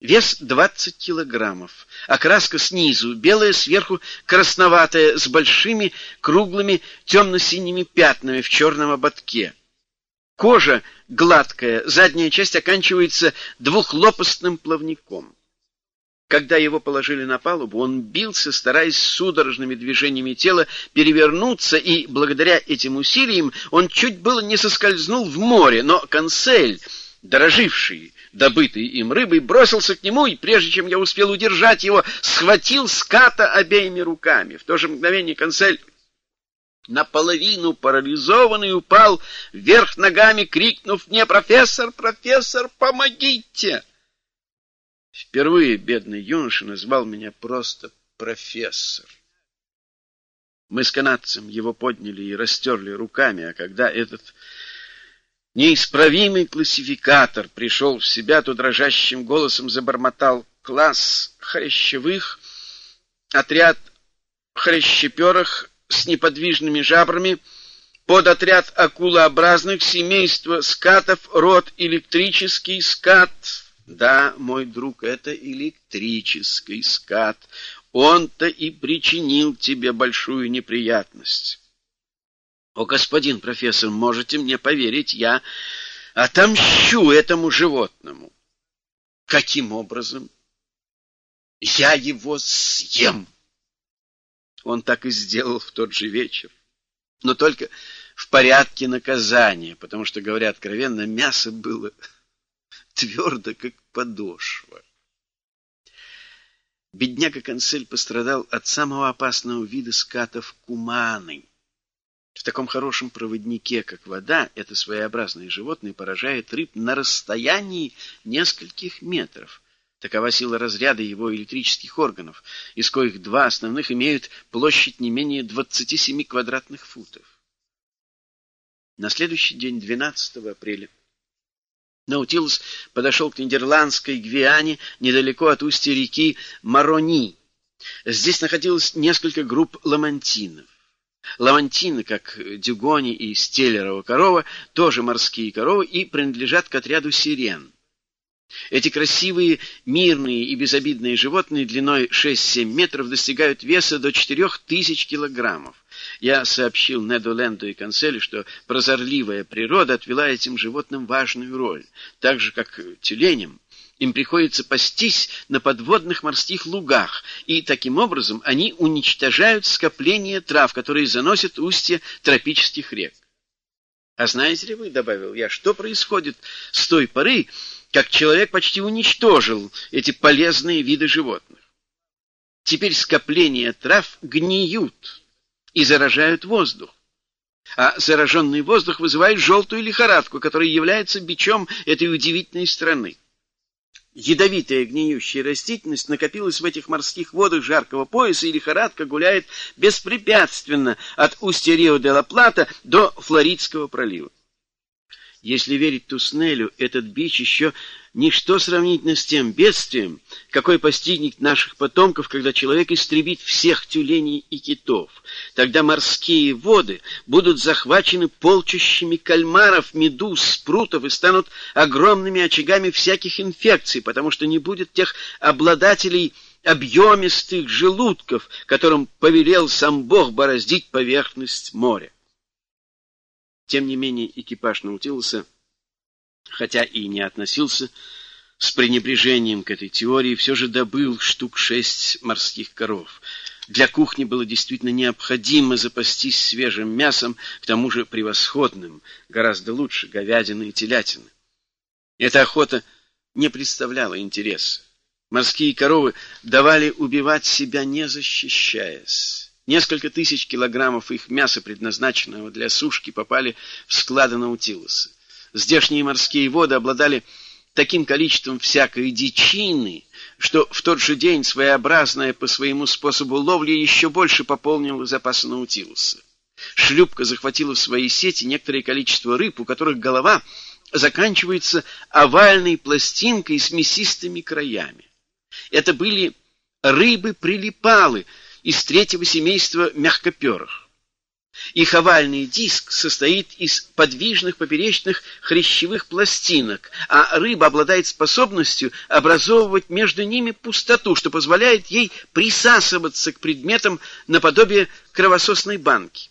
Вес 20 килограммов. Окраска снизу, белая сверху красноватая, с большими круглыми темно-синими пятнами в черном ободке. Кожа гладкая, задняя часть оканчивается двухлопастным плавником. Когда его положили на палубу, он бился, стараясь судорожными движениями тела перевернуться, и благодаря этим усилиям он чуть было не соскользнул в море, но консель, дороживший добытой им рыбой, бросился к нему, и прежде чем я успел удержать его, схватил ската обеими руками. В то же мгновение консель наполовину парализованный упал вверх ногами, крикнув мне «Профессор, профессор, помогите!» Впервые бедный юноша назвал меня просто профессор. Мы с канадцем его подняли и растерли руками, а когда этот неисправимый классификатор пришел в себя, то дрожащим голосом забормотал класс хрящевых, отряд хрящеперых с неподвижными жабрами, подотряд акулообразных, семейство скатов, род электрический скат. Да, мой друг, это электрический скат. Он-то и причинил тебе большую неприятность. О, господин профессор, можете мне поверить, я отомщу этому животному. Каким образом? Я его съем. Он так и сделал в тот же вечер. Но только в порядке наказания, потому что, говоря откровенно, мясо было твердо, как подошва. Бедняга Консель пострадал от самого опасного вида скатов куманы — в таком хорошем проводнике, как вода, это своеобразное животное поражает рыб на расстоянии нескольких метров. Такова сила разряда его электрических органов, из коих два основных имеют площадь не менее 27 квадратных футов. На следующий день, 12 апреля, Наутилус подошел к Нидерландской Гвиане, недалеко от устья реки Марони. Здесь находилось несколько групп ламантинов. Лавантины, как дюгони и стеллерова корова, тоже морские коровы и принадлежат к отряду сирен. Эти красивые, мирные и безобидные животные длиной 6-7 метров достигают веса до 4000 килограммов. Я сообщил Неду Ленду и Канцелю, что прозорливая природа отвела этим животным важную роль, так же, как тюленям им приходится пастись на подводных морских лугах, и таким образом они уничтожают скопление трав, которые заносят устья тропических рек. А знаете ли вы, — добавил я, — что происходит с той поры, как человек почти уничтожил эти полезные виды животных? Теперь скопления трав гниют и заражают воздух. А зараженный воздух вызывает желтую лихорадку, которая является бичом этой удивительной страны. Ядовитая гниющая растительность накопилась в этих морских водах жаркого пояса, и лихорадка гуляет беспрепятственно от устья Рио-де-ла-Плата до Флоридского пролива. Если верить Туснелю, этот бич еще ничто сравнительно с тем бедствием, какой постигнет наших потомков, когда человек истребит всех тюленей и китов. Тогда морские воды будут захвачены полчищами кальмаров, медуз, спрутов и станут огромными очагами всяких инфекций, потому что не будет тех обладателей объемистых желудков, которым повелел сам Бог бороздить поверхность моря. Тем не менее экипаж Наутилуса, хотя и не относился с пренебрежением к этой теории, все же добыл штук шесть морских коров. Для кухни было действительно необходимо запастись свежим мясом, к тому же превосходным, гораздо лучше говядины и телятины. Эта охота не представляла интереса. Морские коровы давали убивать себя, не защищаясь. Несколько тысяч килограммов их мяса, предназначенного для сушки, попали в склады Наутилуса. Здешние морские воды обладали таким количеством всякой дичины, что в тот же день своеобразная по своему способу ловли еще больше пополнила запасы Наутилуса. Шлюпка захватила в свои сети некоторое количество рыб, у которых голова заканчивается овальной пластинкой с мясистыми краями. Это были рыбы-прилипалы — из третьего семейства мягкоперых. Их овальный диск состоит из подвижных поперечных хрящевых пластинок, а рыба обладает способностью образовывать между ними пустоту, что позволяет ей присасываться к предметам наподобие кровососной банки.